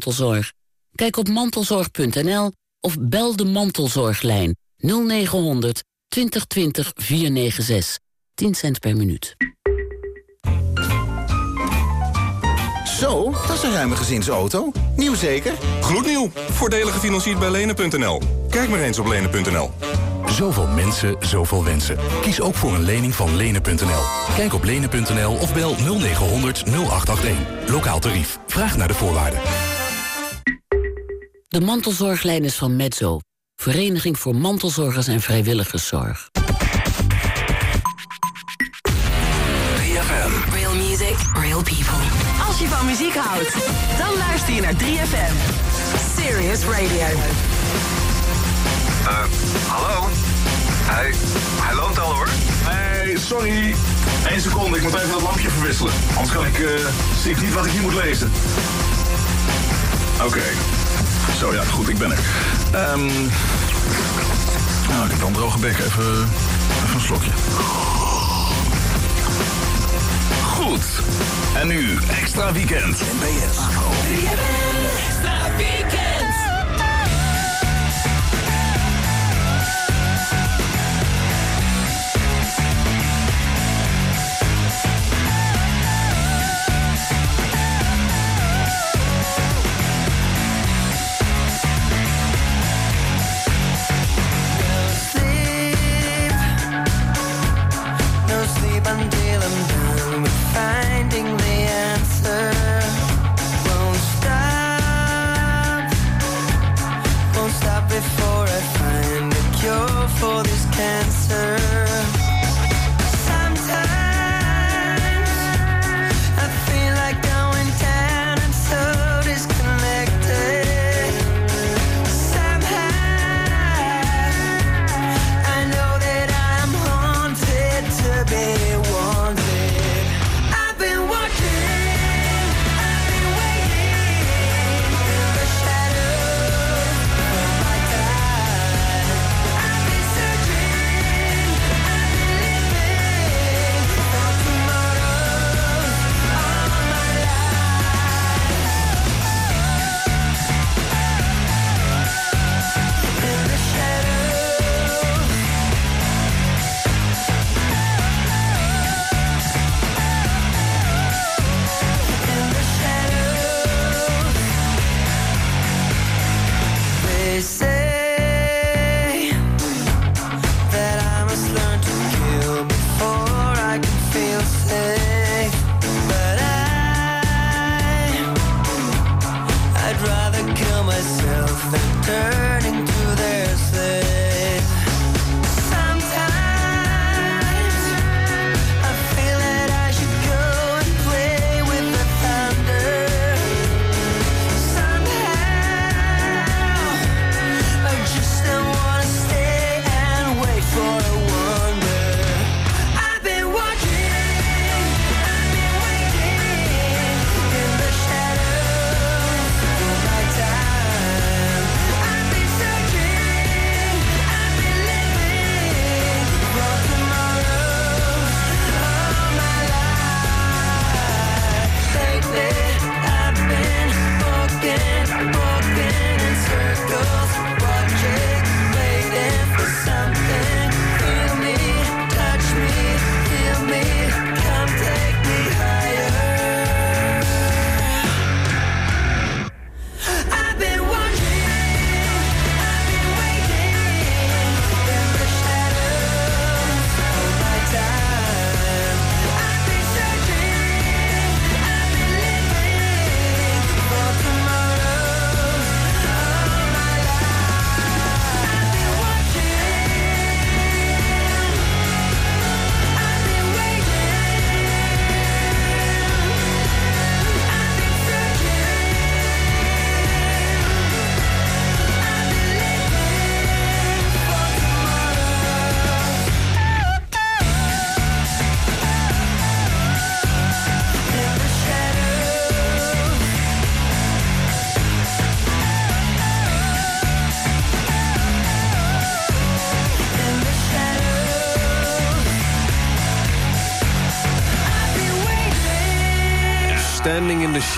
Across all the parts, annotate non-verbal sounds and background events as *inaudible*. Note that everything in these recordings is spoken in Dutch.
mantelzorg. Kijk op mantelzorg.nl of bel de mantelzorglijn 0900 2020 496. 10 cent per minuut. Zo, dat is een ruime gezinsauto. Nieuw zeker? Gloednieuw. Voordelig gefinancierd bij lenen.nl. Kijk maar eens op lenen.nl. Zoveel mensen, zoveel wensen. Kies ook voor een lening van lenen.nl. Kijk op lenen.nl of bel 0900 0881. Lokaal tarief. Vraag naar de voorwaarden. De mantelzorglijn is van Mezzo. Vereniging voor mantelzorgers en vrijwilligerszorg. 3FM. Real music, real people. Als je van muziek houdt, dan luister je naar 3FM. Serious Radio. Uh, hallo? Hij, hij loopt al hoor. Hey, sorry. Eén seconde, ik moet even dat lampje verwisselen. Anders kan ik, uh, zie ik niet wat ik hier moet lezen. Oké. Zo ja, goed, ik ben er. Um, nou, ik heb dan droge bek. Even, even een slokje. Goed. En nu extra weekend. NBS. Extra weekend.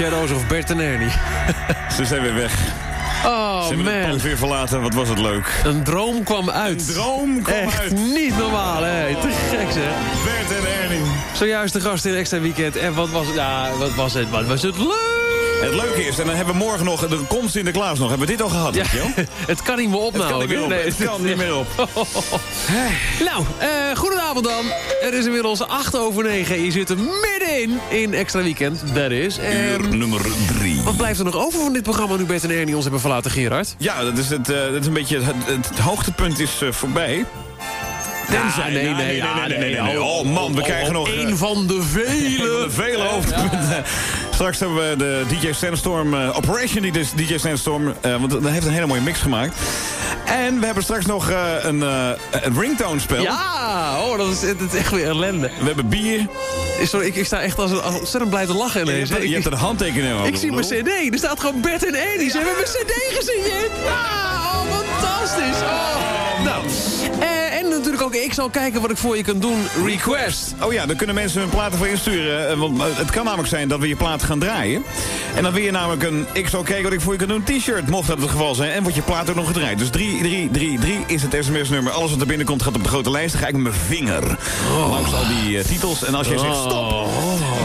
Shadows of Bert en Ernie. *laughs* Ze zijn weer weg. Oh Ze hebben het man, pand weer verlaten. Wat was het leuk. een droom kwam uit. Een droom kwam Echt uit. niet normaal, hè? Te gek, zeg. Bert en Ernie. Zojuist de gast in Extra Weekend. En wat was het? Ja, wat was het? Wat was het leuk? Het leuke is, en dan hebben we morgen nog, er komt Sinterklaas nog. Hebben we dit al gehad, Ja, het kan niet meer op Het kan niet meer op. Het kan niet meer op. Nou, goedenavond dan. Het is inmiddels 8 over 9. Je zit er middenin in Extra Weekend. Dat is. Uur Ehm, nummer drie. wat blijft er nog over van dit programma nu Bert en Ernie ons hebben verlaten, Gerard? Ja, dat is, het, eh, dat is een beetje het, het, het hoogtepunt is eh, voorbij. Tenzij- nee, nee, nee, nee, ja, nee, nee, nee. Oh man, we krijgen nog... *laughs* Een van de Een van vele. de vele hoofdpunten. Straks hebben we de DJ Sandstorm, eh, Operation DJ Sandstorm, eh, want dat heeft een hele mooie mix gemaakt. En we hebben straks nog eh, een, een ringtone spel. Ja, oh, dat is, is echt weer ellende. We hebben bier. Sorry, ik, ik sta echt als, een- als ontzettend blij te lachen Je ineens. hebt, je Ik- hebt een handtekening over. Ik zie mijn cd, er staat gewoon Bert en Ernie. Ze hebben mijn cd gesigneerd. Ah, oh, fantastisch. Oh. Ik zal kijken wat ik voor je kan doen. Request. Oh ja, dan kunnen mensen hun platen voor insturen. eh, Want eh, het kan namelijk zijn dat we je plaat gaan draaien. En dan wil je namelijk een Ik zal kijken wat ik voor je kan doen t-shirt. Mocht dat het geval zijn. En wordt je plaat ook nog gedraaid. Dus 3333 is het sms-nummer. Alles wat er binnenkomt gaat op de grote lijst. Dan ga ik met mijn vinger langs al die eh, titels. En als jij zegt stop,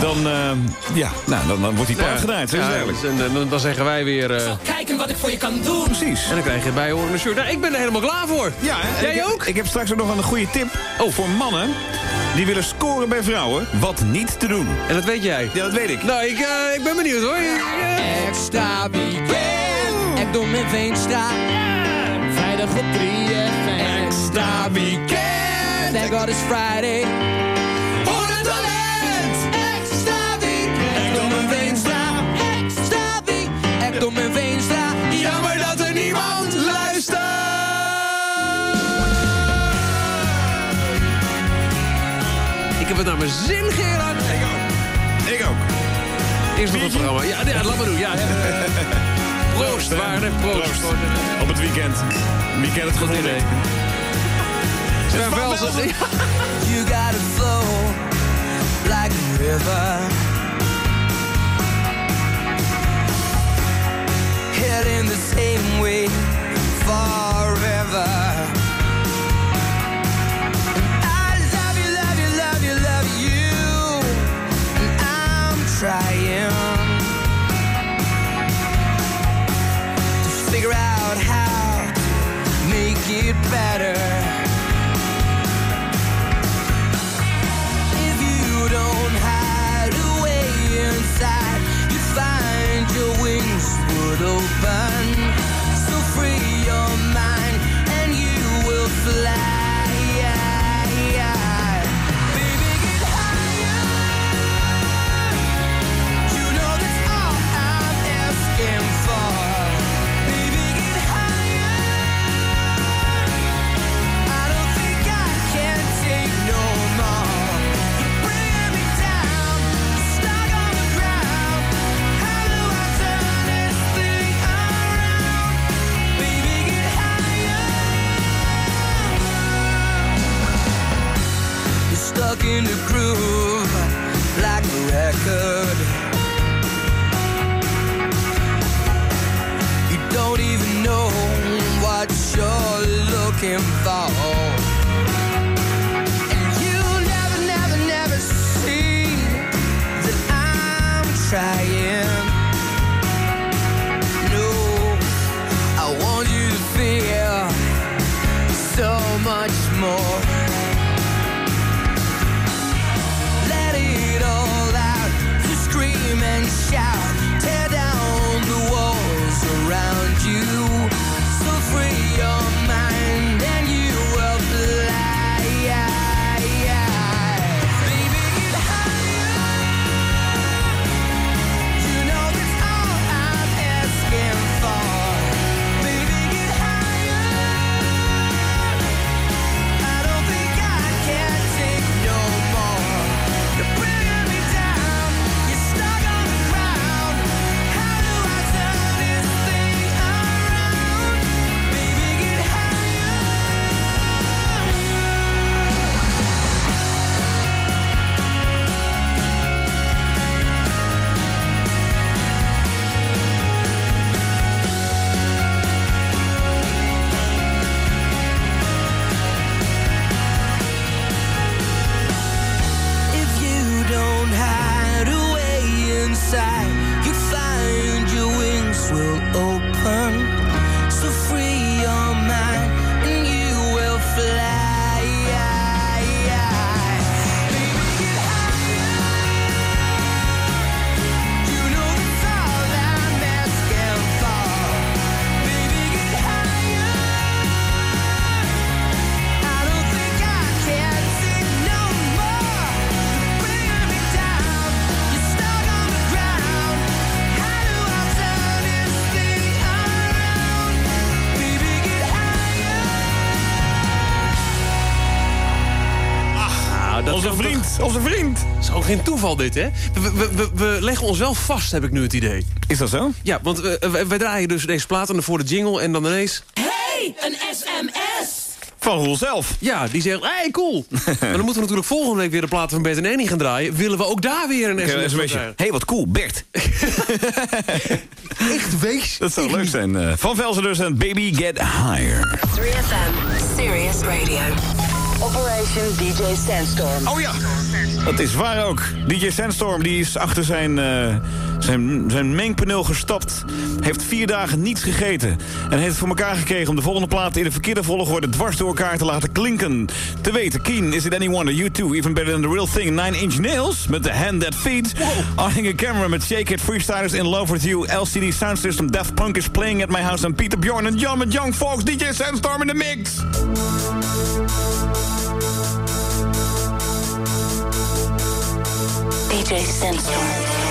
dan, eh, ja, nou, dan, dan wordt die plaat Ja. gedraaid. Zo Ja, dus, en, dan, dan zeggen wij weer... eh, Kijken wat ik voor je kan doen. Precies. en dan krijg je het bijhorende shirt. Nou, ik ben er helemaal klaar voor. Ja, en Jij ik ook? Ik heb straks ook nog een goede tip oh, voor mannen die willen scoren bij vrouwen. Wat niet te doen. En dat weet jij. Ja, dat weet ik. Nou, ik, eh, ik ben benieuwd hoor. Ja. Extra weekend, ik doe mijn Veenstra. Vrijdag op 3FM. Extra weekend, thank God it's Friday. Heb het naar mijn zin, Gerard. Ik ook. Ik ook. Eerst nog het programma. Ja, ja, laat maar doen. Ja, ja. *laughs* Proost, waarde. Proost. Op het weekend. Weekend het Goed idee. Sven Velsen. Ja. You gotta flow like a river. Heading the same way forever. Trying to figure out how to make it better. If you don't hide away inside, you find your wings would open. So free your mind and you will fly. You're stuck in the groove like a record. You don't even know what you're looking for. Vriend, onze vriend. Het is ook geen toeval dit, hè? We, we, we, leggen ons wel vast, heb ik nu het idee. Is dat zo? Ja, want eh, wij, wij draaien dus deze platen voor de jingle en dan ineens... Hey, een sms! Van Roel zelf. Ja, die zegt, hey, cool. *laughs* maar dan moeten we natuurlijk volgende week weer de platen van Bert en Annie gaan draaien. Willen we ook daar weer een sms een krijgen? hey, wat cool, Bert. *laughs* Echt wees. Dat zou leuk zijn. eh. Van Velzen dus en Baby Get Higher. 3FM, Serious Radio. Operation DJ Sandstorm. Oh ja, dat is waar ook. DJ Sandstorm die is achter zijn, eh, zijn, zijn mengpaneel gestapt. Heeft vier dagen niets gegeten. En heeft het voor elkaar gekregen om de volgende plaat in de verkeerde volgorde dwars door elkaar te laten klinken. Te weten, Keen, Is It Any Wonder, You Too, Even Better Than The Real Thing, Nine Inch Nails met The Hand That Feeds. Arling Camera met Shake It, Freestylers In Love With You, LCD Sound System, Daft Punk is Playing At My House en Peter Bjorn en John met Young Folks, DJ Sandstorm in de mix. DJ Sandstorm.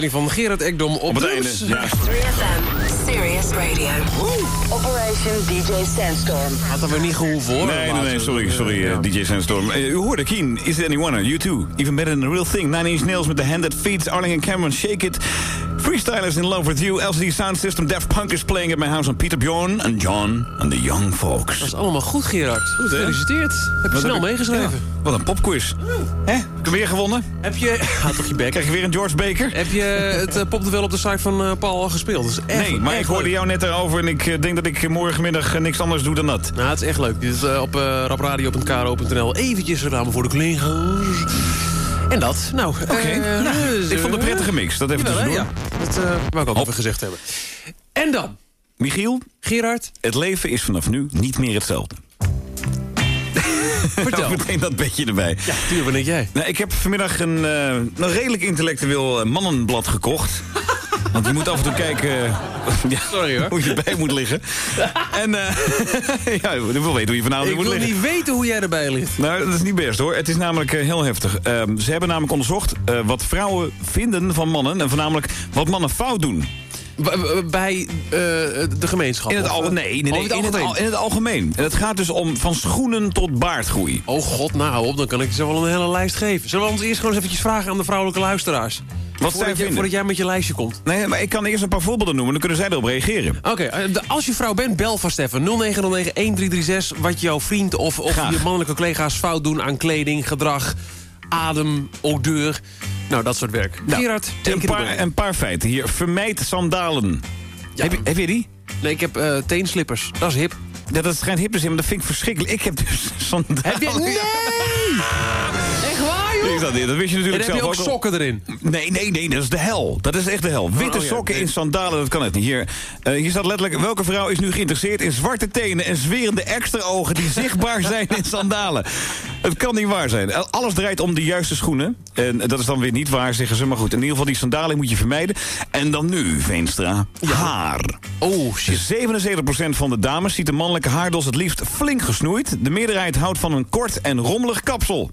Begeleiding van Gerard Ekdom op, Op het einde. Ja. 3FM, Serious Radio. Operation DJ Sandstorm. Had er weer niet gehoeven hoor. Nee, nee, nee, sorry, sorry, Ja. eh, DJ Sandstorm. Eh, u hoorde Keen, Is It Anyone, You Too. Even Better Than The Real Thing, Nine Inch Nails met The Hand That Feeds, Arling and Cameron, Shake It. Freestylers in Love With You, LCD Sound System, Daft Punk is playing at my house on Peter Bjorn and John and the Young Folks. Dat is allemaal goed, Gerard. Goed, hè? Gefeliciteerd. Heb je snel heb ik- meegeschreven. Ja, wat een popquiz. Hè? Heb je weer gewonnen? Heb je... *laughs* Houd toch je bek. Krijg je weer een George Baker? Heb je het uh, popduel op de site van eh, Paul al gespeeld? Dat is echt, Nee, maar echt ik hoorde leuk. jou net erover en ik eh, denk dat ik morgenmiddag niks anders doe dan dat. Nou, het is echt leuk. Dit is op rapradio.kro.nl. Eventjes ramen voor de collega's. En dat, nou... Oké, nou, ik vond het een prettige mix. Dat even Jawel, tussendoor. Ja, dat uh, wou ik ook even gezegd hebben. En dan, Michiel, Gerard, het leven is vanaf nu niet meer hetzelfde. vertel. *laughs* Meteen dat bedje erbij. Ja, tuur, wat denk jij? Nou, ik heb vanmiddag een, uh, een redelijk intellectueel mannenblad gekocht. *laughs* Want je moet af en toe kijken uh, ja, Sorry, hoor. hoe je erbij moet liggen. en uh, *laughs* ja, ik wil weten hoe je vanavond Ik moet wil liggen. niet weten hoe jij erbij ligt. Nou, dat is niet best hoor. Het is namelijk uh, heel heftig. Ehm, ze hebben namelijk onderzocht wat vrouwen vinden van mannen. En voornamelijk wat mannen fout doen. Bij uh, de gemeenschap? In het, al, nee, nee, nee, oh, in, het in, het al, in het algemeen. En het gaat dus om van schoenen tot baardgroei. Oh god, nou hou op, dan kan ik ze wel een hele lijst geven. Zullen we ons eerst gewoon eens eventjes vragen aan de vrouwelijke luisteraars? Wat voordat, jij, voordat jij met je lijstje komt. Nee, maar ik kan eerst een paar voorbeelden noemen, dan kunnen zij erop reageren. Oké, okay, als je vrouw bent, bel vast even. 0909-1336, wat jouw vriend of, of je mannelijke collega's fout doen aan kleding, gedrag, adem, odeur. Nou, dat soort werk. Nou, Gerard, een paar, een paar feiten hier. Vermijd sandalen. Ja. Heb, je, heb je die? Nee, ik heb uh, teenslippers. Dat is hip. Ja, dat schijnt hip te zijn, maar dat vind ik verschrikkelijk. Ik heb dus *laughs* sandalen. Heb je... Nee! Joh? Dat, dat wist je natuurlijk en heb zelf je ook, ook sokken erin? Nee, nee, nee, dat is de hel. Dat is echt de hel. Witte oh, ja, sokken nee. in sandalen, dat kan het niet. Hier, uh, hier staat letterlijk... Welke vrouw is nu geïnteresseerd in zwarte tenen... en zwerende extra ogen die zichtbaar *laughs* zijn in sandalen? Het kan niet waar zijn. Alles draait om de juiste schoenen. En dat is dan weer niet waar, zeggen ze. Maar goed, in ieder geval die sandalen moet je vermijden. En dan nu, Veenstra, ja. haar. Oh, shit. 77% van de dames ziet de mannelijke haardos het liefst flink gesnoeid. De meerderheid houdt van een kort en rommelig kapsel.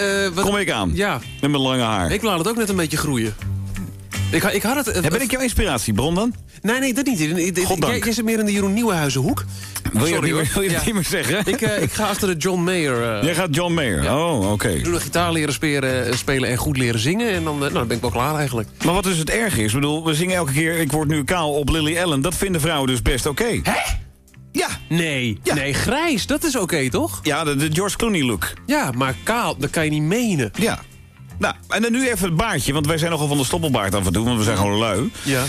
Uh, wat... Kom ik aan. Ja. Met mijn lange haar. Ik laat het ook net een beetje groeien. Ik, ik had het... Ja, ben ik jouw inspiratiebron dan? Nee, nee, dat niet. Jij, jij zit meer in de Jeroen Nieuwenhuizenhoek. Wil je, Sorry, wil je ja. niet meer zeggen? Ik, uh, ik ga achter de John Mayer. Uh, jij gaat John Mayer? Ja. Oh, oké. Okay. Ik doe nog gitaar leren spelen, spelen en goed leren zingen. En dan, uh, nou, dan ben ik wel klaar eigenlijk. Maar wat dus het erg is, ik bedoel, we zingen elke keer... ik word nu kaal op Lily Allen. Dat vinden vrouwen dus best oké. Okay. Hè? Ja. Nee, ja. nee, grijs, dat is oké, okay, toch? Ja, de, de George Clooney look. Ja, maar kaal, dat kan je niet menen. Ja. Nou, en dan nu even het baardje, want wij zijn nogal van de stoppelbaard af en toe, want we zijn gewoon lui. Ja. 51%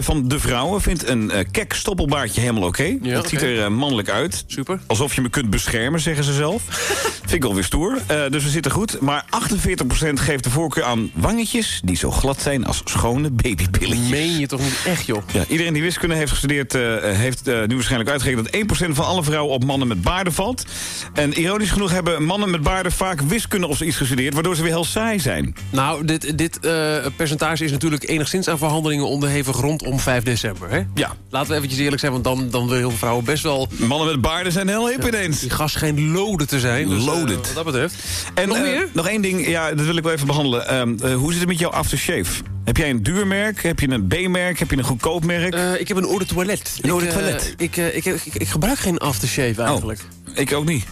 van de vrouwen vindt een uh, kek stoppelbaardje helemaal oké. Okay. Ja, dat okay. ziet er uh, mannelijk uit. Super. Alsof je me kunt beschermen, zeggen ze zelf. *laughs* Vind ik alweer stoer. Uh, dus we zitten goed. Maar 48% geeft de voorkeur aan wangetjes die zo glad zijn als schone babybilletjes. Meen je toch niet echt, joh? Ja, iedereen die wiskunde heeft gestudeerd, uh, heeft nu waarschijnlijk uitgerekend dat 1% van alle vrouwen op mannen met baarden valt. En ironisch genoeg hebben mannen met baarden vaak wiskunde of zoiets gestudeerd, waardoor ze weer heel saai zijn. Nou, dit, dit uh, percentage is natuurlijk enigszins aan verhandelingen onderhevig rondom 5 december, hè? Ja. Laten we eventjes eerlijk zijn, want dan, dan willen heel veel vrouwen best wel... Mannen met baarden zijn heel hip ja, ineens. Die gas geen loden te zijn. Dus, loaded. Uh, wat dat betreft. En nog meer? nog één ding, ja, dat wil ik wel even behandelen. Um, hoe zit het met jouw aftershave? Heb jij een duur merk? Heb je een B-merk? Heb je een goedkoop merk? Uh, ik heb een eau de toilet. Een eau de toilet? Ik, ik, ik, ik, gebruik geen aftershave eigenlijk. Oh, ik ook niet.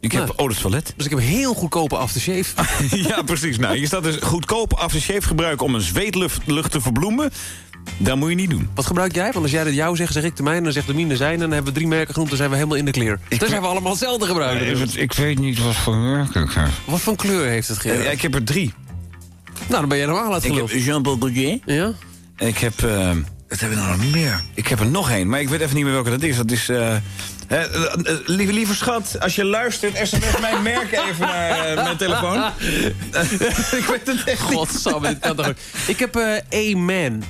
Ik heb nou, de toilet. Dus ik heb een heel goedkope aftershave. *laughs* ja, precies. Nou, hier staat dus goedkope aftershave gebruiken om een zweetlucht te verbloemen. Dat moet je niet doen. Wat gebruik jij? Want als jij dat jou zegt, zeg ik de mijne, dan zegt de mine zijn... en dan hebben we drie merken genoemd, dan zijn we helemaal in de clear. Ik dan zijn we allemaal hetzelfde gebruiken. Nee, dus. Ik weet niet wat voor merk ik heb. Wat voor kleur heeft het, Gerard? Ja, ik heb er drie. Nou, dan ben jij normaal uit Ik heb Jean-Paul Gaultier. Ja? Ik heb... Uh, wat heb ik nou nog meer? Ik heb er nog één, maar ik weet even niet meer welke dat is. Dat is... Uh, lieve, lieve schat, als je luistert, sms mijn merk even naar mijn telefoon. *laughs* *laughs* ik weet het echt Godsamme, dit kan toch ook. Ik heb A-Man.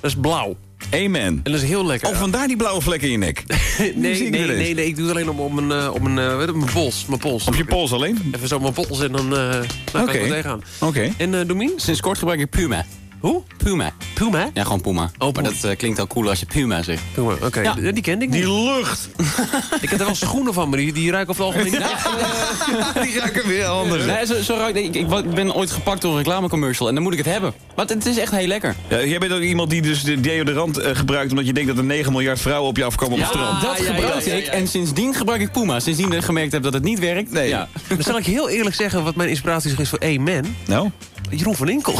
Dat is blauw. Amen. En dat is heel lekker. Oh, vandaar die blauwe vlekken in je nek. *laughs* nee, nee, nee, nee, nee, ik doe het alleen op, op mijn, uh, op mijn, uh, weet het, mijn pols. Mijn pols. Op je pols alleen? Even zo mijn pols en dan, uh, dan okay. kan ik er tegenaan. Oké. Okay. En uh, Domien? Sinds kort gebruik ik Puma. Hoe? Puma. Puma? Ja, gewoon Puma. Oh, maar dat eh, klinkt al cooler als je Puma zegt. Puma, oké. Ja. Die kende ik niet. Die lucht. *laughs* ik heb er wel schoenen van, maar die, die ruiken over het algemeen niet. echt, eh, *laughs* Die ruiken weer anders. Nee, zo, zo ruikt, ik, ik ben ooit gepakt door een reclamecommercial en dan moet ik het hebben. Want het is echt heel lekker. Ja, jij bent ook iemand die dus de deodorant eh, gebruikt... omdat je denkt dat er 9 miljard vrouwen op je afkomen op het strand. dat ja, gebruik ja, ja, ik ja. en sindsdien gebruik ik Puma. Sindsdien ik gemerkt heb dat het niet werkt. Nee. Ja. Dan zal ik heel eerlijk zeggen wat mijn inspiratie is voor Amen. Nou? Jeroen van Inkel. *laughs*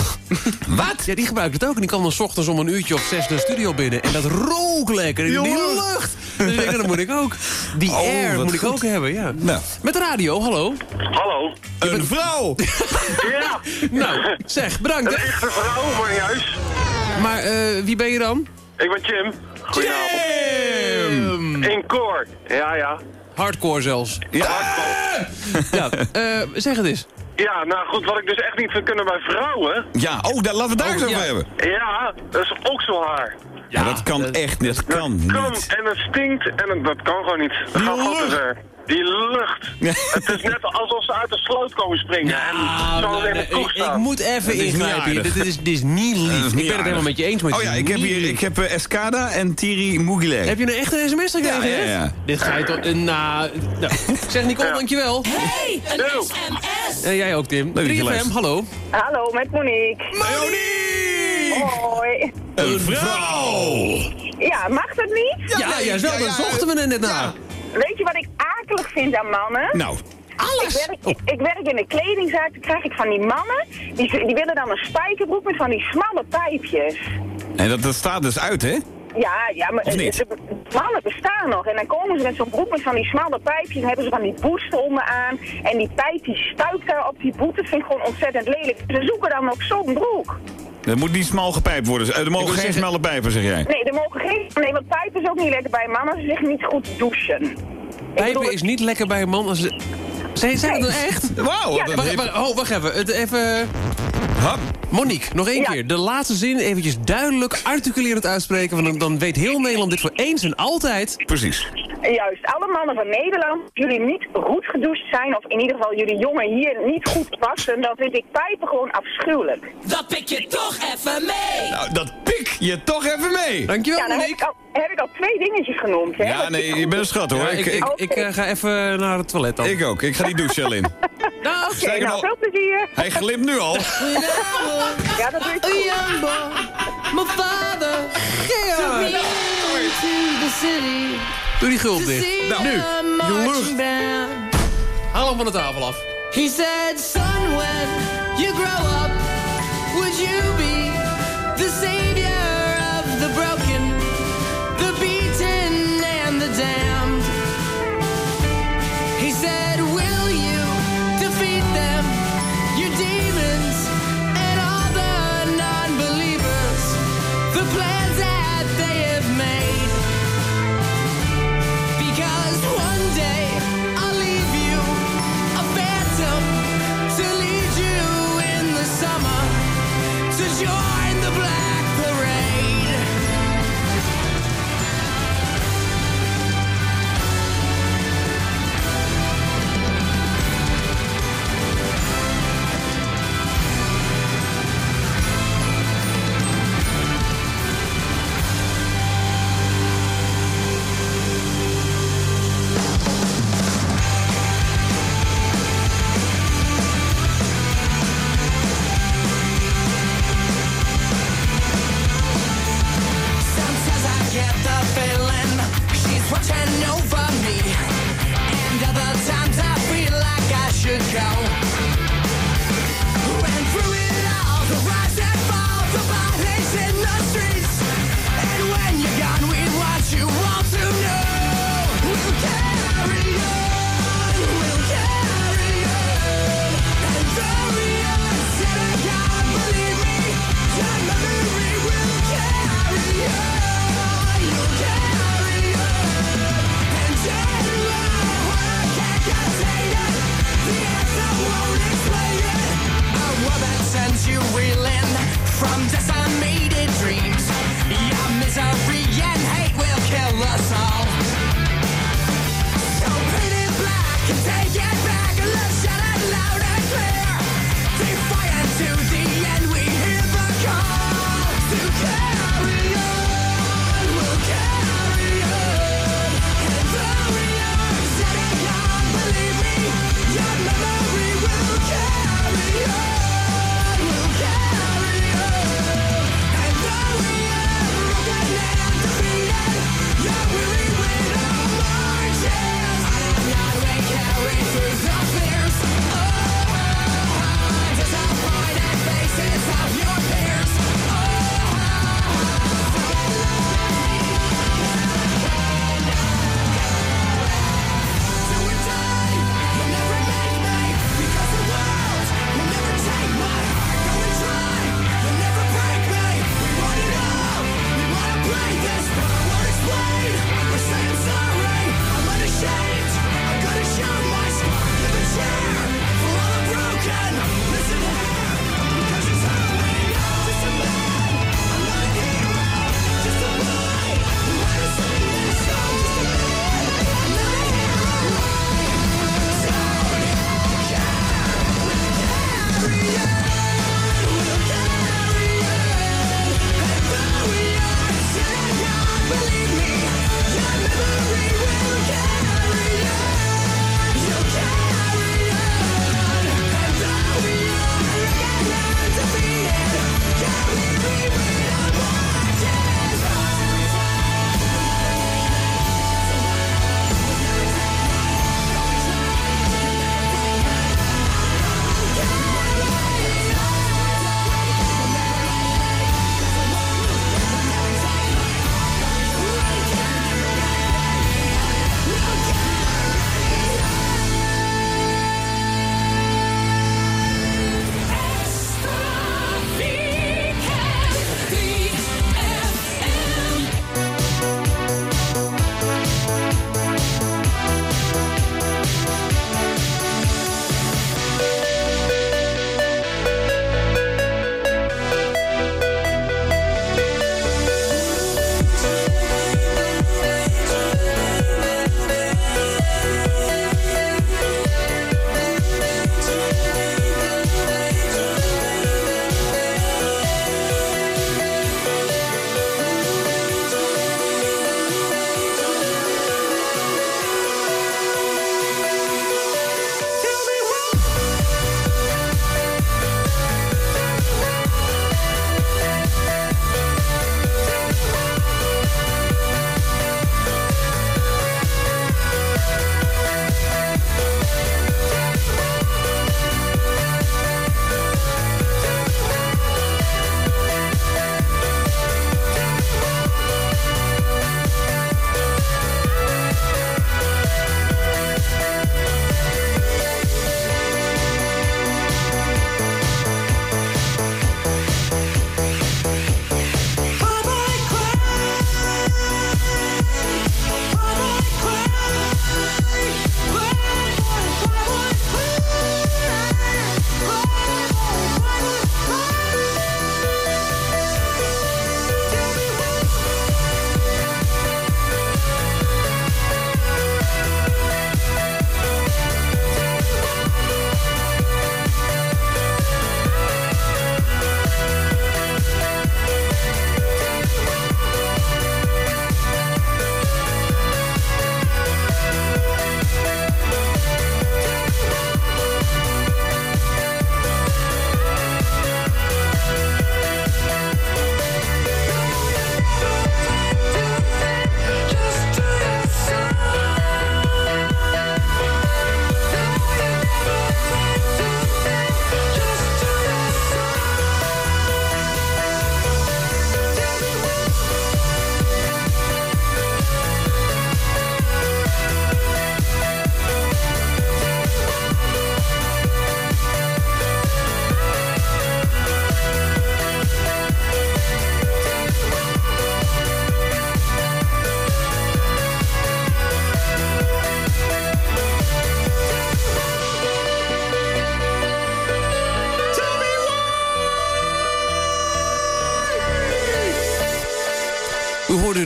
Wat? Ja, die gebruikt het ook. En die kwam dan 's ochtends om een uurtje of zes de studio binnen. En dat rook lekker. Die, die lucht. Dus ik denk, dat moet ik ook. Die Oh, air moet ik ook hebben, ja. Nou. Met de radio, hallo. Hallo. Een vrouw! *laughs* Ja, Nou, zeg, bedankt. een echte vrouw, maar niet juist. Maar eh, wie ben je dan? Ik ben Jim. Goedenavond. In koor. Ja, ja. Hardcore zelfs. Ja. *laughs* Ja, eh, zeg het eens. Ja, nou goed, wat ik dus echt niet vind kunnen bij vrouwen. Ja, oh, daar, laten we het daar eens Oh, over ja. hebben. Ja, dat is okselhaar. Ja, dat kan echt, dat kan Kan niet. en het stinkt en het, dat kan gewoon niet. Dat gaat te ver. Die lucht. *laughs* Het is net alsof ze uit de sloot komen springen. en zo nou, in ik, moet even niet ingrijpen hier. Dit, is, dit is niet lief. Is ik niet ben het helemaal met je eens. Maar Oh ja, ik heb niet hier lief. ik heb eh, Escada en Thierry Mugile. Heb je een echte sms gekregen? Ja, ja, ja. Dit ga je toch... eh, Nou, nou. Zeg Nicole, dankjewel. Hey, een Yo. sms. En jij ook, Tim. Leuk dat je 3FM, luistert. hallo. Hallo, met Monique. Monique! Hoi. Een vrouw! Ja, mag dat niet? Ja, wel. ja, Daar ja, zochten we er net naar. Weet je wat ik akelig vind aan mannen? Nou, Ik werk, ik, ik werk in een kledingzaak, dan krijg ik van die mannen, die, die willen dan een spijkerbroek met van die smalle pijpjes. en dat, dat staat dus uit, hè? Ja, ja, maar de mannen bestaan nog. En dan komen ze met zo'n broek met van die smalle pijpjes. En hebben ze van die boesten onderaan. En die pijp die stuikt daar op die boet. Dat vind ik gewoon ontzettend lelijk. Ze zoeken dan nog zo'n broek. Er moet niet smal gepijpt worden. Eh, Er mogen geen zeggen- smalle pijpen, zeg jij. Nee, er mogen geen... Nee, want pijpen is ook niet lekker bij mannen. Ze zich niet goed douchen. Pijpen is niet lekker bij een man als... ze- zijn dat nou echt? *laughs* Wauw, Ja, Wacht, oh, wacht even. Het, even... Monique, nog één Ja. keer. De laatste zin eventjes duidelijk, articulerend uitspreken. Want dan, dan weet heel Nederland dit voor eens en altijd. Precies. Juist, alle mannen van Nederland, jullie niet goed gedoucht zijn, of in ieder geval jullie jongen hier niet goed passen, dan vind ik pijpen gewoon afschuwelijk. Dat pik je toch even mee. Nou, dat pik je toch even mee. Dankjewel, Ja, dan heb ik, al, heb ik al twee dingetjes genoemd, hè? Ja, nee, je bent een schat, hoor. Ja, ik, eh, ga even naar het toilet dan. ik ook. Ik ga die douche al in. Dag. *laughs* Oké, nou, veel plezier. Hij glimt nu al. *laughs* Ja, dat is father, took me into the city Doe die gulp to dicht. Nou, nu. the Je lucht. Haal hem van de tafel af. He said, son, when you grow up, would you be the savior of the broken, the beaten, and the damned?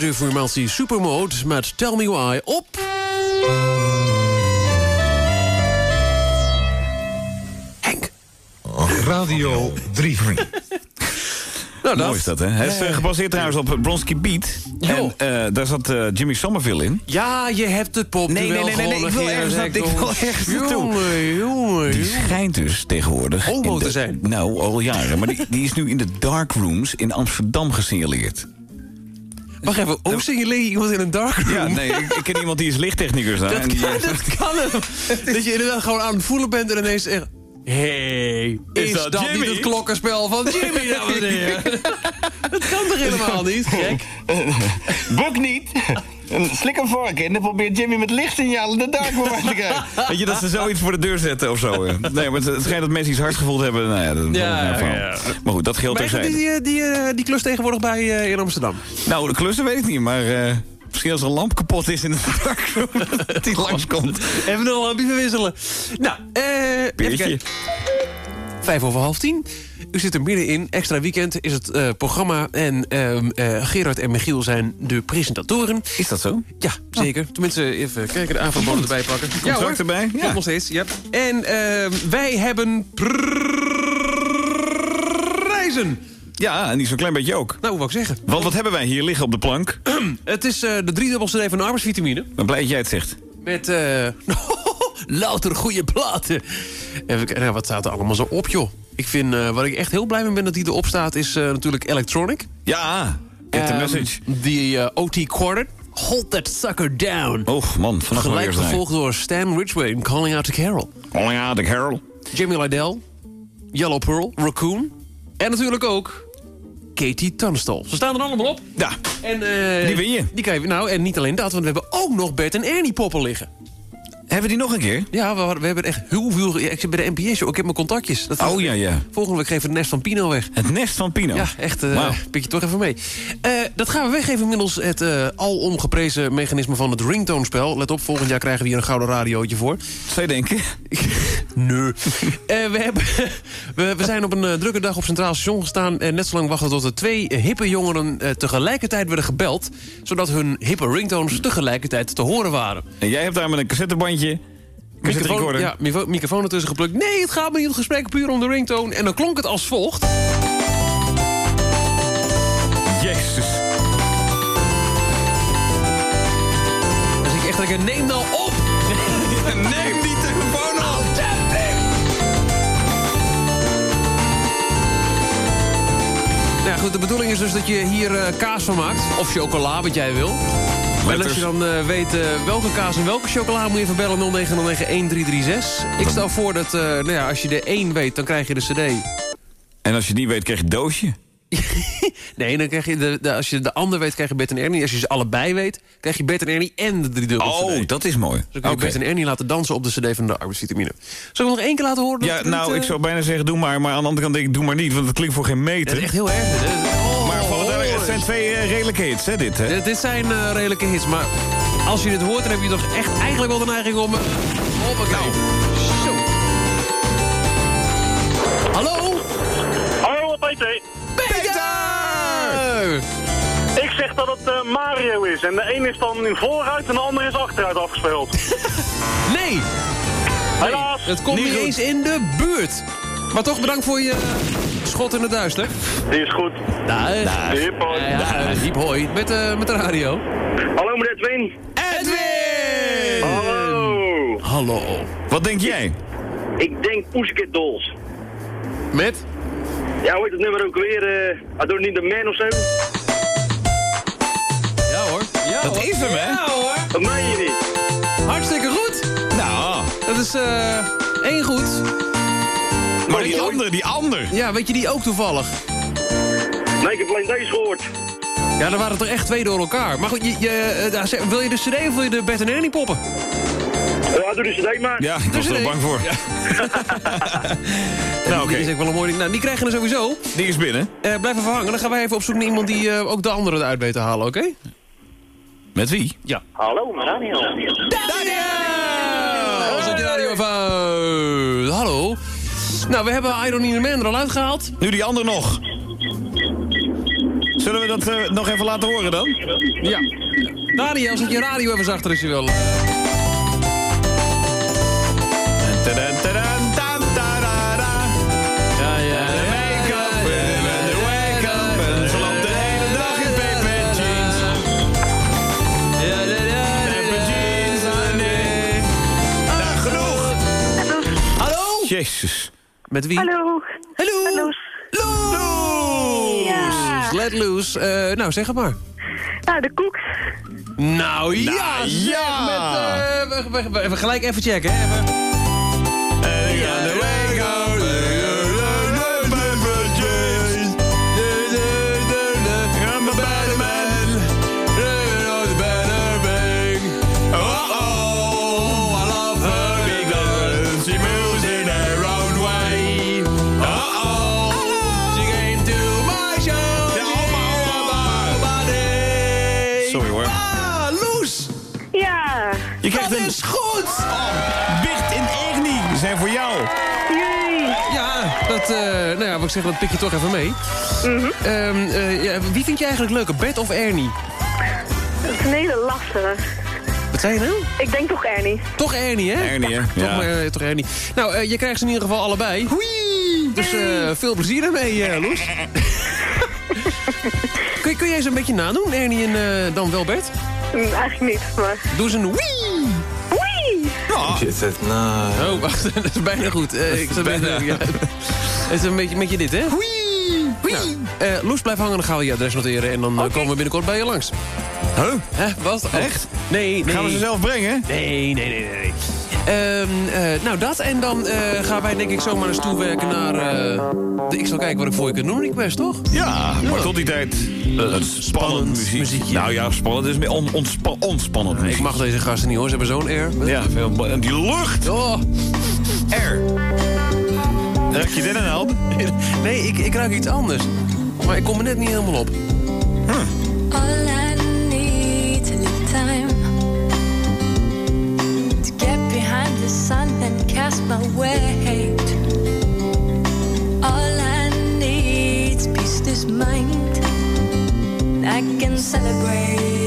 De formatie Supermode met Tell Me Why op... Radio 3. *laughs* Nou, Mooi is dat, hè? Het is eh, gebaseerd trouwens op Bronski Beat. En eh, daar zat eh, Jimmy Somerville in. Ja, je hebt het pop. Nee, nee, nee, nee, nee, ik wil ergens naar- ik wil ergens naartoe. Jongen, jongen, Die schijnt dus tegenwoordig... Homo te zijn. Nou, al jaren. Maar die, die is nu in de dark rooms in Amsterdam gesignaleerd. Wacht even, hoe signaleer je iemand in een darkroom? Ja, nee, ik, ik ken iemand die is lichttechnicus daar. Dat en kan, dat kan hem. *laughs* Dat je inderdaad gewoon aan het voelen bent en ineens zegt... hey, is, dat dat, Jimmy? niet het klokkenspel van *laughs* Jimmy, dames en heren? *laughs* dat kan toch helemaal niet, gek? Buk niet. Slik een vork in en dan probeert Jimmy met lichtsignalen de dark te krijgen. *laughs* Weet je, dat ze zoiets voor de deur zetten of zo. Nee, maar het, het schijnt dat mensen iets hard gevoeld hebben. Nou ja, dat is Ja, een ja, ja. Maar goed, dat geldt Maar terzijde. die, die, die, eh, die klus tegenwoordig bij eh, in Amsterdam. Nou, de klussen weet ik niet, maar eh, misschien als er een lamp kapot is in het darkroom, *laughs* dat die langskomt. Even nog een lampje verwisselen. Nou, eh... kijken. Vijf over half tien. U zit er middenin. Extra weekend is het eh, programma. En ehm, eh, Gerard en Michiel zijn de presentatoren. Is dat zo? Ja, zeker. Tenminste, even kijken, de aanvalboden erbij pakken. Ja, Contract hoor. erbij? Ja. Komt nog steeds, ja. En ehm, wij hebben prijzen. Ja, en die zo'n klein beetje ook. Nou, hoe wou ik zeggen? Want wat hebben wij hier liggen op de plank? *clears throat* Het is eh, de driedubbelste CD van de arbeidsvitamine. Ben blij dat jij het zegt. Met eh *laughs* louter goede platen. Even kijken, nou, wat staat er allemaal zo op, joh? Ik vind, eh, waar ik echt heel blij mee ben dat die erop staat... is eh, natuurlijk Electronic. Ja, get the Ehm, message. Die eh, OT Quartet. Hold that sucker down. Oh man, wel Gelijk gevolgd door Stan Ridgway in Calling Out to Carol. Calling out the Carol. Jamie Lydell. Yellow Pearl. Raccoon. En natuurlijk ook... Katie Tunstall. Ze staan er allemaal op. Ja, En, eh, Die win je. Die kan je. Nou, en niet alleen dat, want we hebben ook nog Bert en Ernie poppen liggen. Hebben die nog een keer? Ja, we, we hebben echt heel veel... ja, ik zit bij de NPS. Ik heb mijn contactjes. Dat Oh ja, ja. Volgende week geven we het nest van Pino weg. Het nest van Pino. Ja, echt. eh Wauw. Pik je toch even mee. Eh, dat gaan we weggeven middels het eh alom geprezen mechanisme van het ringtone-spel. Let op, volgend jaar krijgen we hier een gouden radiootje voor. Zou je denken? *laughs* nee. Eh, we, hebben, *laughs* we, we zijn op een eh, drukke dag op Centraal Station gestaan... en net zo lang wachten tot er twee eh, hippe jongeren eh, tegelijkertijd werden gebeld... zodat hun hippe ringtones tegelijkertijd te horen waren. En jij hebt daar met een cassettebandje... Microfoon, Cassetterecorder. ja, micro- microfoon ertussen geplukt. Nee, het gaat me niet het gesprek, puur om de ringtone. En dan klonk het als volgt. Jezus. Dan zie ik echt ik neem nou op. *laughs* Neem die telefoon op. Nou goed, de bedoeling is dus dat je hier eh, kaas van maakt. Of chocola, wat jij wil. En als je dan eh, weet eh, welke kaas en welke chocola... moet je even bellen 0909-1336. Ik stel voor dat, eh, nou ja, als je de 1 weet, dan krijg je de cd. En als je het niet weet, krijg je een doosje. *laughs* Nee, dan krijg je de, de- als je de ander weet, krijg je Bert en Ernie. Als je ze allebei weet, krijg je Bert en Ernie en de driedubbel Oh, cd. dat is mooi. Zo kun je. Bert en Ernie laten dansen op de cd van de arbeidsvitamine. Zal ik nog één keer laten horen? dat Ja, het niet, nou, ik zou bijna zeggen, doe maar. Maar aan de andere kant denk ik, doe maar niet. Want het klinkt voor geen Dat meter. is echt heel erg. Dit. Zijn twee eh, redelijke hits, hè, dit, hè? Dit, dit zijn eh, redelijke hits, maar als je dit hoort... dan heb je toch echt eigenlijk wel de neiging om... eh, Hoppakee. Zo. Hallo? Hallo Peter. Peter! Ik zeg dat het eh, Mario is. En de een is dan in vooruit en de ander is achteruit afgespeeld. *laughs* Nee! Helaas. Het komt niet eens in de buurt. Maar toch bedankt voor je schot in het duister. Die is goed. Daar. Daar. Hip hoi. Ja, diep hoi. Met, eh, met de radio. Hallo meneer Twin. Edwin! Hallo. Hallo. Wat denk jij? Ik denk Pussycat Dolls. Met? Ja, hoe heet het nummer ook weer? eh I don't need a man of zo? Ja hoor. Ja, Dat hoor. is hem, hè? Ja hoor. Dat meen je niet. Hartstikke goed. Nou, Dat is eh één goed. Maar die andere, die ander. Ja, weet je die ook toevallig? Nee, ik heb alleen deze gehoord. Ja, er waren er echt twee door elkaar. Maar goed, je, je, eh, wil je de cd of wil je de Bert en Ernie poppen? Ja, doe de cd maar. Ja, ik was er bang voor. *laughs* nou, oké. Die is ook wel een mooi ding. Nou, die krijgen er sowieso. Die is binnen. Eh, blijf even hangen. Dan gaan wij even op zoek naar iemand die eh, ook de andere eruit weet te halen, oké? Met wie? Ja. Hallo, mijn Daniel. Daniel! Nou, we hebben I Don't Need a Man er al uitgehaald. Nu die ander nog. Zullen we dat eh, nog even laten horen dan? Ja. Daniel, zet je radio even zachter als je wil. In? Jezus. Met wie? Hallo. Hallo. Loes. Ja. Let loose. Eh, nou, zeg het maar. Nou, de koeks. Nou ja, Nou, ja. Met, eh, we, we, we, we gelijk even checken, hè. Even. En ik dat, eh, nou ja, wat ik zeg, dat pik je toch even mee. Ehm, eh, ja, wie vind je eigenlijk leuker, Bert of Ernie? Dat is een hele lastige. Wat zei je nou? Ik denk toch Ernie. Toch Ernie, hè? Ernie, hè? Toch, Ja. eh, toch Ernie. Nou, eh, je krijgt ze in ieder geval allebei. Hoei! Dus eh, veel plezier ermee, eh Loes. *laughs* kun, kun jij eens een beetje nadoen, Ernie en eh, dan wel Bert? Hm, Eigenlijk niet, maar... Doe eens een wee! Wee! Nou... Oh, wacht, *laughs* dat is bijna goed. Eh, ik zat bijna. bijna. Ja. *laughs* Het is een beetje met je dit, hè? Hoei! Nou, eh, Loes, blijf hangen, dan gaan we je adres noteren... en dan eh, komen we binnenkort bij je langs. Huh? Hè, wat? Oh. Echt? Nee, nee. Gaan we ze zelf brengen? Nee, nee, nee, nee. nee. Ehm, eh, nou, dat. En dan eh, gaan wij denk ik zomaar eens toewerken naar... eh, de, ik zal kijken wat ik voor je kan doen, request, toch? Ja, maar tot die tijd... eh, spannend muziek. muziekje. Nou ja, spannend is meer on, onspa- ontspannend Ik mag deze gasten niet hoor, ze hebben zo'n air. Ja, veel- en die lucht. Oh. Air. Ruik je dit een help? *laughs* Nee, ik, ik ruik iets anders. Maar ik kom er net niet helemaal op. All I need is a little time to get behind the sun and cast my weight. All I need is peace, this mind. I can celebrate.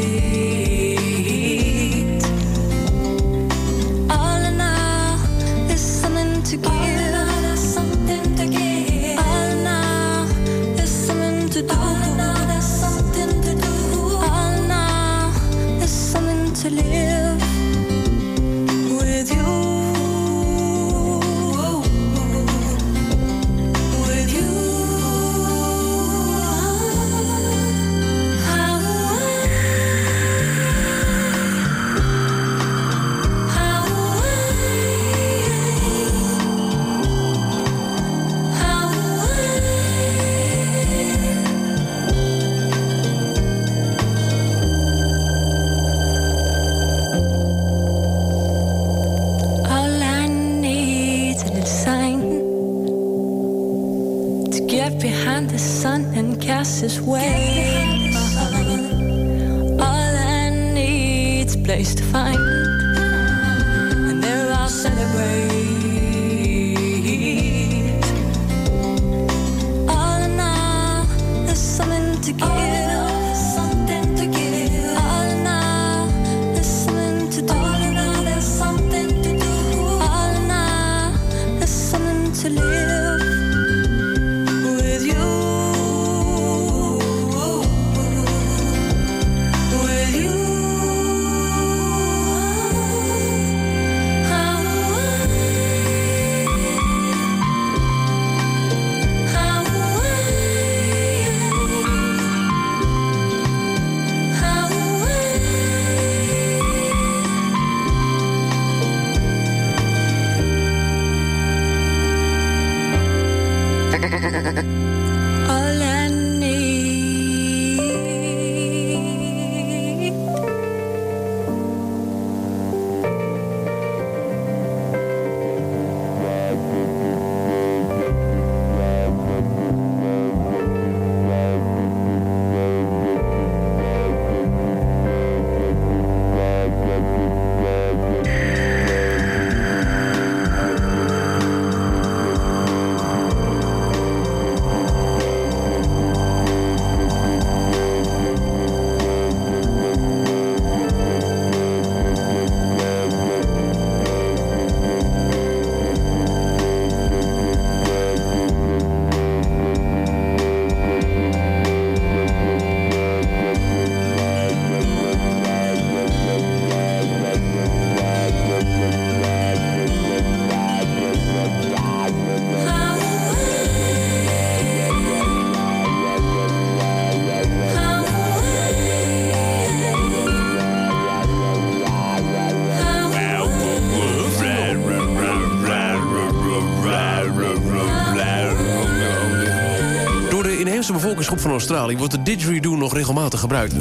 Kleinste bevolkingsgroep van Australië... wordt de didgeridoo nog regelmatig gebruikt.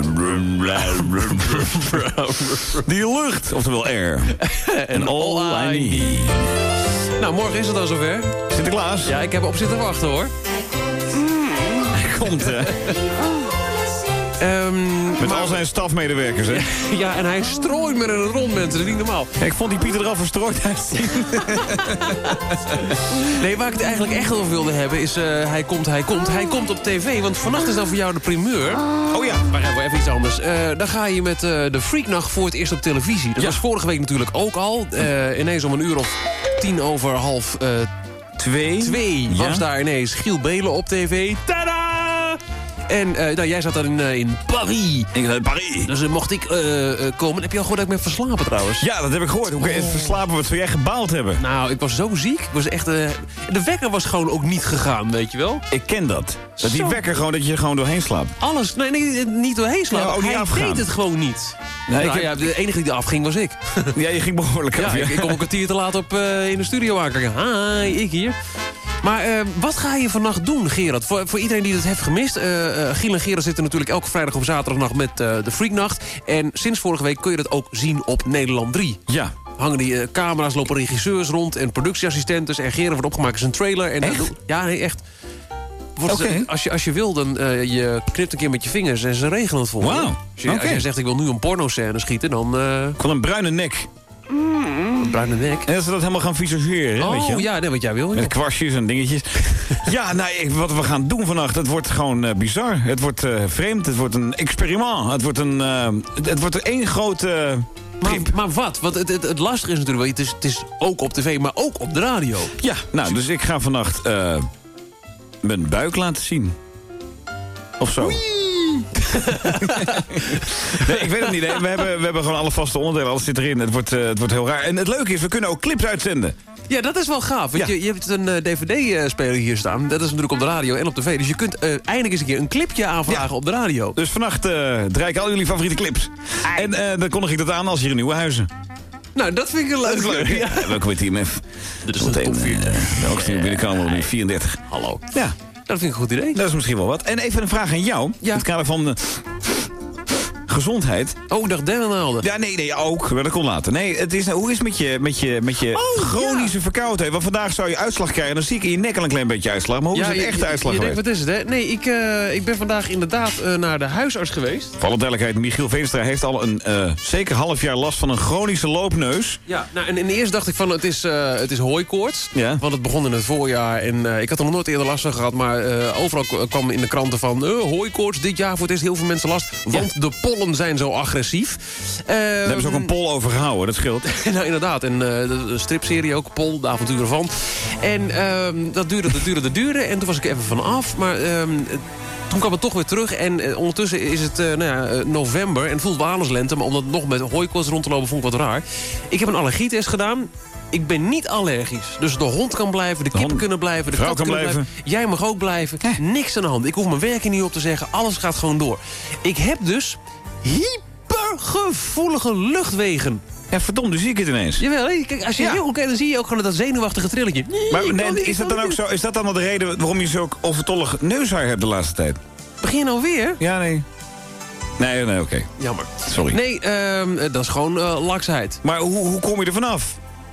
Die lucht, oftewel air. *laughs* en all I need. Nou, morgen is het al zover. Sinterklaas? Ja, ik heb op zitten wachten, hoor. Hij komt, hè. *laughs* Ehm, Met al zijn stafmedewerkers, hè? *laughs* Ja, en hij strooit met een rond, mensen. Dat is niet normaal. Ik vond die Pieter er al verstrooid uitzien. *laughs* Nee, waar ik het eigenlijk echt over wilde hebben is... eh, hij komt, hij komt, hij komt op tv. Want vannacht is dan voor jou de primeur. Oh ja. Maar even, even iets anders. Eh, dan ga je met eh, de Freaknacht voor het eerst op televisie. Dat was vorige week natuurlijk ook al. Ineens om een uur of tien over half Twee. twee... Ja. was daar ineens Giel Belen op tv. En eh, nou, jij zat dan in, eh, in Paris. In Paris. Dus eh, mocht ik komen. Heb je al gehoord dat ik ben verslapen trouwens? Ja, dat heb ik gehoord. Hoe kan je verslapen wat zou jij gebaald hebben? Nou, ik was zo ziek. Ik was echt, de wekker was gewoon ook niet gegaan, weet je wel? Ik ken dat. Dat die Zo. wekker gewoon, dat je er gewoon doorheen slaapt. Alles, nee, nee niet doorheen slaan. Ja, ook niet Hij afgaan. deed het gewoon niet. Nee, nou, ik heb- ja, de enige die afging was ik. Ja, je ging behoorlijk ja, af. ik, ik kom een kwartier te laat op, in de studio aankijken. Hi, ik hier. Maar eh, wat ga je vannacht doen, Gerard? Voor, voor iedereen die het heeft gemist... eh eh, Giel en Gerard zitten natuurlijk elke vrijdag op zaterdagnacht met de Freaknacht. En sinds vorige week kun je dat ook zien op Nederland 3. Ja. Hangen die camera's, lopen regisseurs rond en productieassistentes... en Gerard wordt opgemaakt als een trailer. En Echt? ja, nee, echt. Wordt het, Oké. als, je, als je wil, dan je knipt een keer met je vingers en ze regelen het voor je. Als je, als je zegt, ik wil nu een porno-scène schieten, dan... Gewoon een bruine nek. Een bruine nek. En dat ze dat helemaal gaan visageren, Oh, weet je? ja, nee, wat jij wil. Met joh. kwastjes en dingetjes. *laughs* ja, nou, ik- wat we gaan doen vannacht, het wordt gewoon eh, bizar. Het wordt eh, vreemd, het wordt een experiment. Het wordt een, eh, het, het wordt één grote Maar, maar wat? Want het, het, het lastige is natuurlijk, wel, het is, het is ook op tv, maar ook op de radio. Ja, nou, dus ik ga vannacht eh, mijn buik laten zien. Of zo. *laughs* nee, ik weet het niet. Nee. We, hebben, we hebben gewoon alle vaste onderdelen, alles zit erin. Het wordt, eh, het wordt heel raar. En het leuke is, we kunnen ook clips uitzenden. Ja, dat is wel gaaf. Want Ja. je, je hebt een dvd-speler hier staan. Dat is natuurlijk op de radio en op tv. Dus je kunt eh, eindelijk eens een keer een clipje aanvragen Ja. op de radio. Dus vannacht eh draai ik al jullie favoriete clips. En eh, dan kondig ik dat aan als hier in Nieuwenhuizen. Nou, dat vind ik een leuk. leuk. Ja. Welkom bij TMF. Dit is Meteen, een top 4. eh, de op 34. Hallo. Ja, Dat vind ik een goed idee. dat is misschien wel wat. En even een vraag aan jou. Ja. In het kader van eh, gezondheid. Oh, dacht dennenaalden. Ja, nee, nee, ook. Maar dat komt later. Nee, het is, hoe is het met je, met je, met je Oh, chronische verkoudheid? Want vandaag zou je uitslag krijgen. Dan zie ik in je nek al een klein beetje uitslag. Maar hoe is het je- echte je- uitslag je denkt, wat is het, hè? Nee, ik, eh, ik ben vandaag inderdaad eh, naar de huisarts geweest. Voor alle duidelijkheid, Michiel Veenstra heeft al een eh, zeker half jaar last van een chronische loopneus. Ja, nou, en, en eerst dacht ik van het is, het is hooikoorts. Ja. Want het begon in het voorjaar en ik had er nog nooit eerder last van gehad. Maar overal kwam in de kranten van hooikoorts. Dit jaar voor het eerst heel veel mensen last. Want de pollen zijn zo agressief. Daar hebben ze ook een pol over gehouden, dat scheelt. *laughs* nou, inderdaad. En eh, de, de stripserie ook, Pol, de avonturen van. En ehm, dat duurde, dat duurde, dat duurde. En toen was ik even van af. Maar ehm, toen kwam het toch weer terug. En eh, ondertussen is het eh, nou ja, eh, november. En het voelt wel aan als lente. Maar om dat nog met hooikoorts rond te lopen vond ik wat raar. Ik heb een allergietest gedaan. Ik ben niet allergisch. Dus de hond kan blijven, de kippen hond- kunnen blijven, de kat kan kunnen blijven. Jij mag ook blijven. Niks aan de hand. Ik hoef mijn werk er niet op te zeggen. Alles gaat gewoon door. Ik heb dus hypergevoelige luchtwegen. Ja, verdomd, dus zie ik het ineens. Jawel, kijk, als je Ja. heel goed kijkt, dan zie je ook gewoon dat zenuwachtige trilletje. Maar nee, is dat dan ook zo? Is dat dan wel de reden waarom je zo overtollig neushaar hebt de laatste tijd? Begin je nou weer? Ja, nee. Nee, nee, oké. Jammer. Sorry. Nee, ehm, eh, dat is gewoon eh, laksheid. Maar hoe, hoe kom je er vanaf?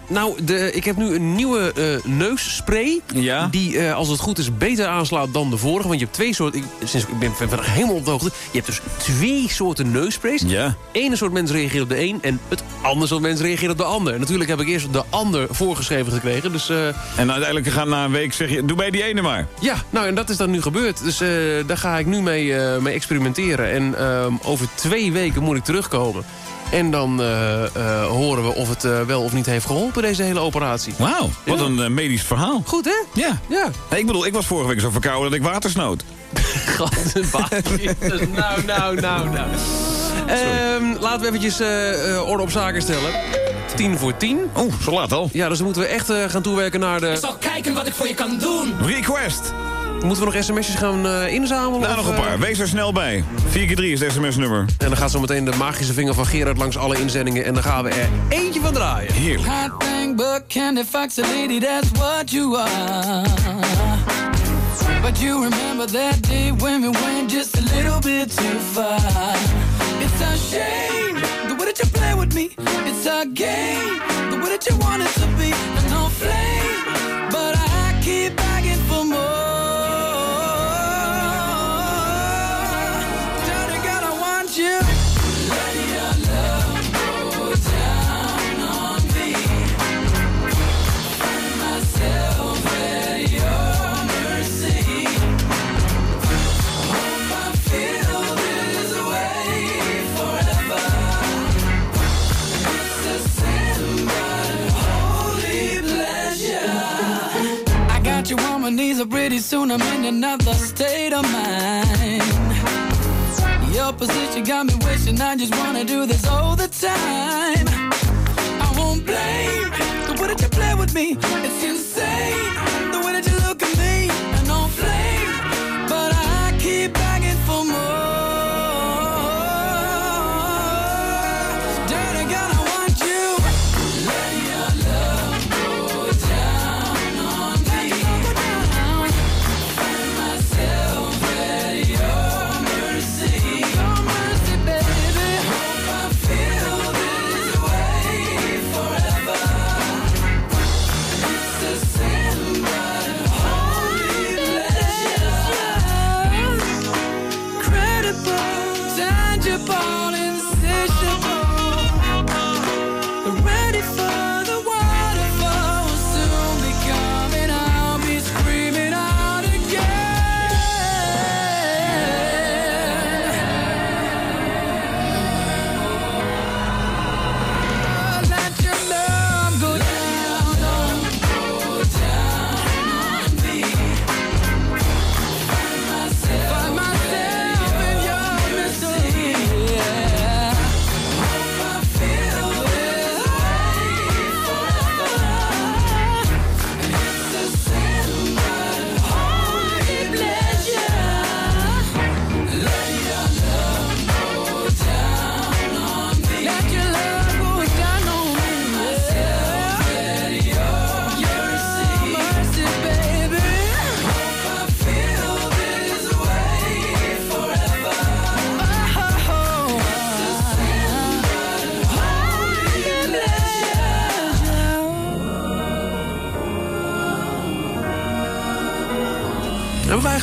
Nou, de, ik heb nu een nieuwe eh, neusspray. Ja? Die, eh, als het goed is, beter aanslaat dan de vorige. Want je hebt twee soorten... Ik, sinds, ik ben vandaag helemaal op de hoogte. Je hebt dus twee soorten neussprays. Ja. Ene soort mensen reageren op de een... en het andere soort mensen reageren op de ander. Natuurlijk heb ik eerst de ander voorgeschreven gekregen. Dus eh, En uiteindelijk gaan na een week zeg je, doe bij die ene maar. ja, nou en dat is dan nu gebeurd. Dus daar ga ik nu mee, mee experimenteren. En ehm, over twee weken moet ik terugkomen. En dan eh, eh, horen we of het eh, wel of niet heeft geholpen, deze hele operatie. Wauw, wat Ja. een medisch verhaal. Goed, hè? Ja. Ja. Nee, ik bedoel, ik was vorige week zo verkouden dat ik water snoot. *laughs* Nou, nou, nou, nou. Ehm, laten we eventjes eh, eh, orde op zaken stellen. Tien voor tien. Oh, zo laat al. Ja, dus dan moeten we echt eh, gaan toewerken naar de... Ik zal kijken wat ik voor je kan doen. Request. Moeten we nog sms'jes gaan eh, inzamelen? Nou, of, nog een eh, paar. Wees er snel bij. 4 keer 3 is het sms-nummer. En dan gaat zo meteen de magische vinger van Gerard langs alle inzendingen. En dan gaan we er eentje van draaien. Heerlijk. Hot thing but candy fox, a lady, that's what you are. But you remember that day when we went just a little bit too far. It's a shame the way that you play with me. It's a game the way that you want it to be. There's no flame, but I keep In another state of mind. Your position got me wishing I just wanna do this all the time. I won't blame the way that you play with me. It's insane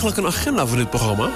eigenlijk een agenda voor dit programma?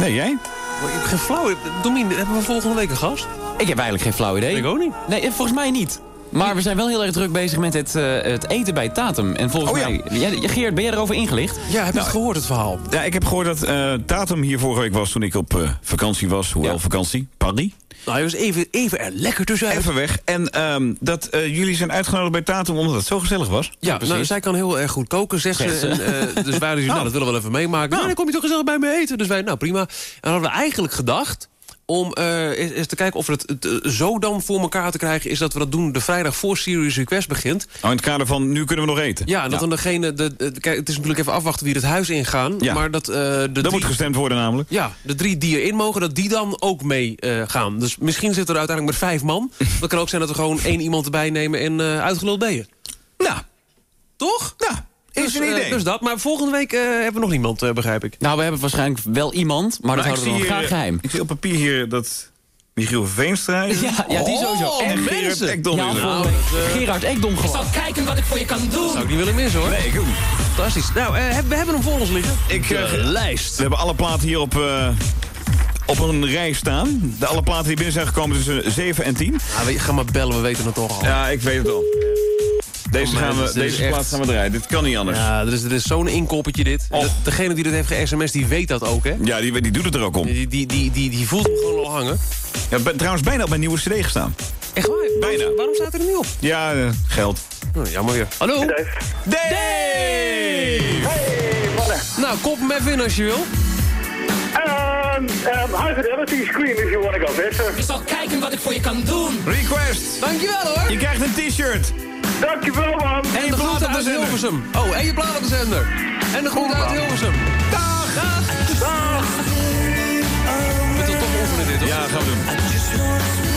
Nee, jij? Ik heb geen flauw. Domien, hebben we volgende week een gast? Ik heb eigenlijk geen flauw idee. Ik ook niet. Nee, eh, volgens mij niet. Maar we zijn wel heel erg druk bezig met het, eh, het eten bij Tatum. En volgens Oh ja. mij... Ja, Geert, ben jij erover ingelicht? Ja, heb je het gehoord, het verhaal? Ja, ik heb gehoord dat eh, Tatum hier vorige week was toen ik op eh, vakantie was. Hoewel vakantie, Paris. Nou, hij was even, even er lekker tussenuit. Even weg. En ehm, dat eh, jullie zijn uitgenodigd bij Tatum omdat het zo gezellig was. Ja, nou, zij kan heel erg goed koken, zegt ze. En, eh, dus wij dus, *laughs* nou, dat willen we wel even meemaken. Nou, dan kom je toch gezellig bij me eten. Dus wij, nou prima. En dan hadden we eigenlijk gedacht om eh, eens, te kijken of we het, het, eh, zo dan voor elkaar te krijgen... is dat we dat doen de vrijdag voor Serious Request begint. Oh, in het kader van nu kunnen we nog eten. Ja, dat dan degene... De, de- kijk, het is natuurlijk even afwachten wie het huis ingaan. Ja. Maar dat, eh, de Dat drie- moet gestemd worden namelijk. Ja, de drie die erin mogen, dat die dan ook mee gaan. Dus misschien zitten er uiteindelijk met vijf man. *laughs* Dat kan ook zijn dat we gewoon één iemand erbij nemen en eh uitgeluld ben je. Nou. Toch? Ja, is dus, een eh, idee. dus dat. Maar volgende week eh, hebben we nog niemand, eh, begrijp ik. Nou, we hebben waarschijnlijk wel iemand, maar dat ik houden we nog graag geheim. Ik zie op papier hier dat Michiel Veenstra is. Ja, ja, die sowieso. Oh, en Gerard mensen. Ekdom Ja, is er. volgende week. Gerard Ekdom Ik gewoon. zal kijken wat ik voor je kan doen. Zou ik niet willen missen, hoor. Nee, ik ook. Fantastisch. Nou, eh, we hebben hem voor ons liggen. Ik, De lijst. We hebben alle platen hier op, eh, op een rij staan. De alle platen die binnen zijn gekomen tussen 7 en 10. Ah, we- ga maar bellen, we weten het toch al. Ja, ik weet het al. Deze, gaan we, deze echt- plaat gaan we draaien. Dit kan niet anders. Ja, er is, er is zo'n inkoppertje dit. De- degene die dit heeft ge-sms, die weet dat ook, hè? Ja, die, die doet het er ook om. Die, die, die, die, die voelt hem gewoon al hangen. Ja, ben- trouwens, bijna op mijn nieuwe cd gestaan. Echt waar? Bijna. Waarom staat er niet op? Ja, eh, geld. Oh, jammer weer. Hallo? Dave! Hey, mannen. Nou, kop hem even in als je wil. Um, um, high fidelity screen if you want to go faster. Ik zal kijken wat ik voor je kan doen. Request! Dankjewel hoor. Je krijgt een t-shirt. Dankjewel, man. En je de groeten op de uit. Hilversum. Oh, en je plaat op de zender. En de groeten uit Hilversum. Dag! Dag. Moet dat toch oefenen dit, hoor? Ja, gaan we doen.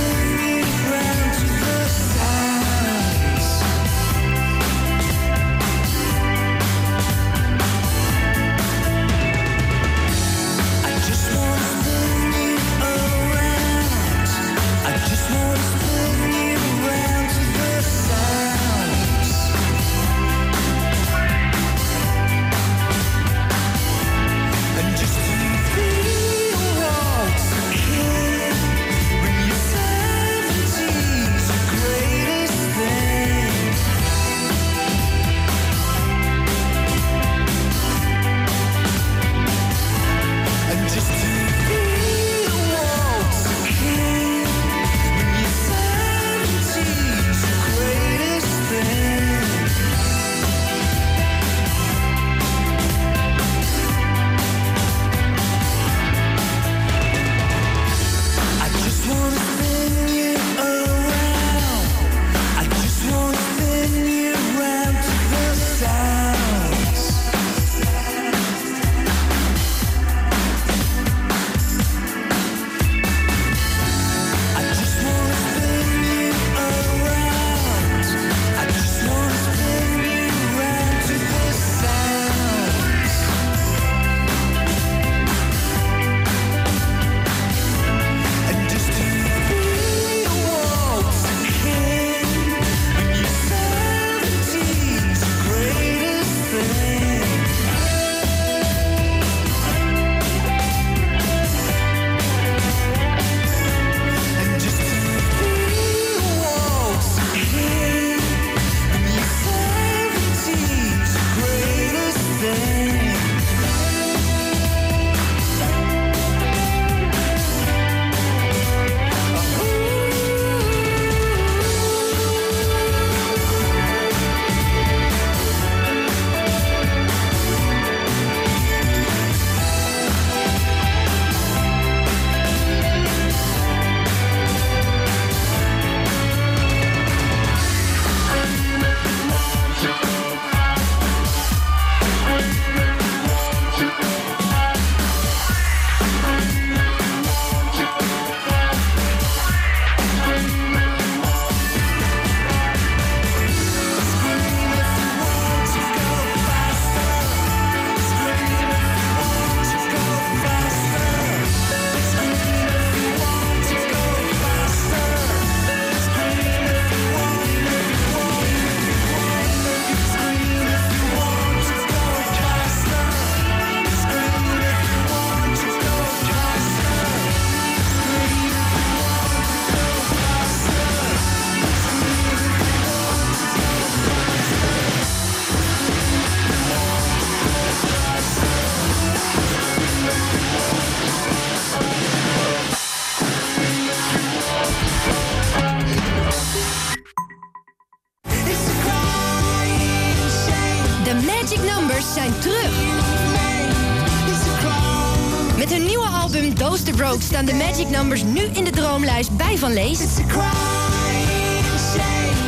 De Numbers nu in de droomlijst bij Van Lees.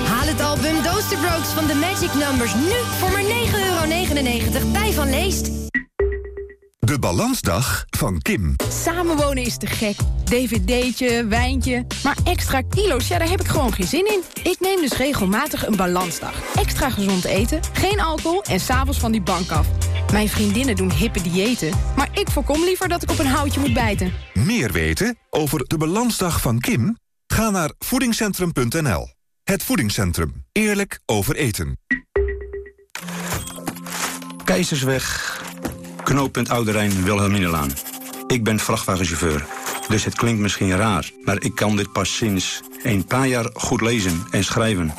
Haal het album Doos the Brokes van de Magic Numbers nu voor maar 9,99 euro bij Van Leest. De balansdag van Kim. Samenwonen is te gek. DVD'tje, wijntje. Maar extra kilo's, ja, daar heb ik gewoon geen zin in. Ik neem dus regelmatig een balansdag. Extra gezond eten, geen alcohol en s'avonds van die bank af. Mijn vriendinnen doen hippe diëten, ik voorkom liever dat ik op een houtje moet bijten. Meer weten over de balansdag van Kim? Ga naar voedingscentrum.nl. Het Voedingscentrum. Eerlijk over eten. Keizersweg, knooppunt Oude Rijn, Wilhelminalaan. Ik ben vrachtwagenchauffeur, dus het klinkt misschien raar... maar ik kan dit pas sinds een paar jaar goed lezen en schrijven.